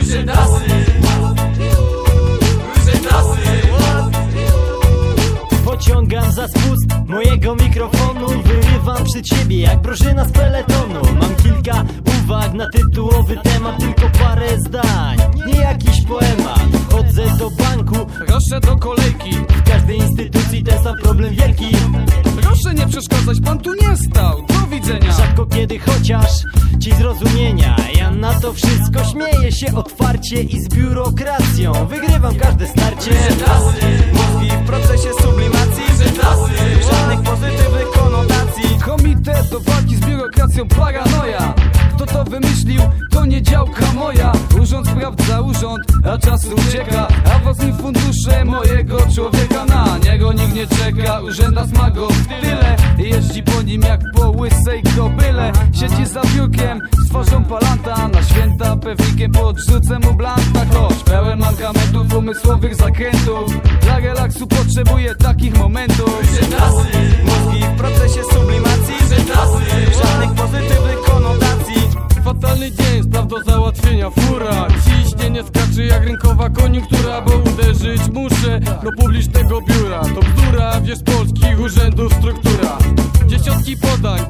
Urzędasy Urzędasy Pociągam za spust mojego mikrofonu Wyrywam przy ciebie jak brożyna z peletonu. Mam kilka uwag na tytułowy temat Tylko parę zdań, nie jakiś poemat. Chodzę do banku, Proszę do kolejki. W każdej instytucji ten sam problem wielki. Proszę nie przeszkadzać, pan tu nie stał kiedy chociaż ci zrozumienia. Ja na to wszystko śmieję się otwarcie i z biurokracją. Wygrywam każde starcie. Mózgi w procesie sublimacji. Żadnych pozytywnych konotacji. Komitet do walki z biurokracją paranoja. Kto to wymyślił? To nie działka moja. Urząd sprawdza urząd, a czas ucieka. A własni fundusze mojego człowieka Na niego nikt nie czeka, urzęda smago Tyle, jeździ po nim jak po łysej kobyle. Siedzi za biurkiem, z twarzą palanta. Na święta pewnikiem podrzucę mu blanta. Choć pełen mankamentów umysłowych zakrętów. Dla relaksu potrzebuję takich momentów. Urzędasy Mózgi w procesie sublimacji. Urzędasy Żadnych pozytywnych konotacji. Fatalny dzień, spraw do załatwienia. Fura. Ciśnienie skaczy jak rynkowa koniunktura Bo uderzyć muszę do publicznego biura. To bzdura, wiesz, polskich urzędów struktura Dziesiątki podań,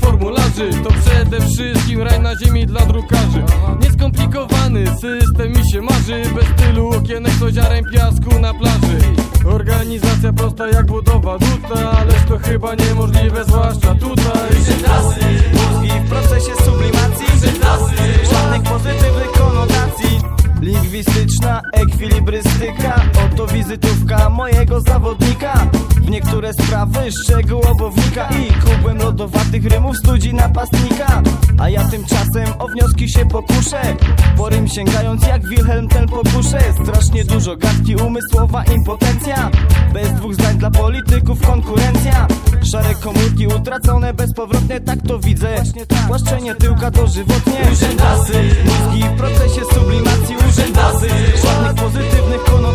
formularzy. To przede wszystkim raj na ziemi dla drukarzy. Nieskomplikowany system mi się marzy. Bez tylu okienek z oziarem piasku na plaży. Organizacja prosta jak budowa duta Ależ to chyba niemożliwe, zwłaszcza tutaj. Urzędasy Mózgi w procesie sublimacji. Urzędasy Żadnych pozytywnych konotacji. Lingwistyczna ekwilibrystyka. Oto wizytówka mojego zawodnika Niektóre sprawy szczegółowo wnika I kubłem lodowatych rymów studzi napastnika. A ja tymczasem o wnioski się pokuszę Po rym sięgając jak Wilhelm ten pokuszę. Strasznie dużo gadki, umysłowa impotencja Bez dwóch zdań dla polityków konkurencja. Szare komórki utracone bezpowrotnie Tak to widzę. Płaszczenie tyłka dożywotnie Urzędasy. Mózgi w procesie sublimacji Urzędasy. Żadnych pozytywnych konotacji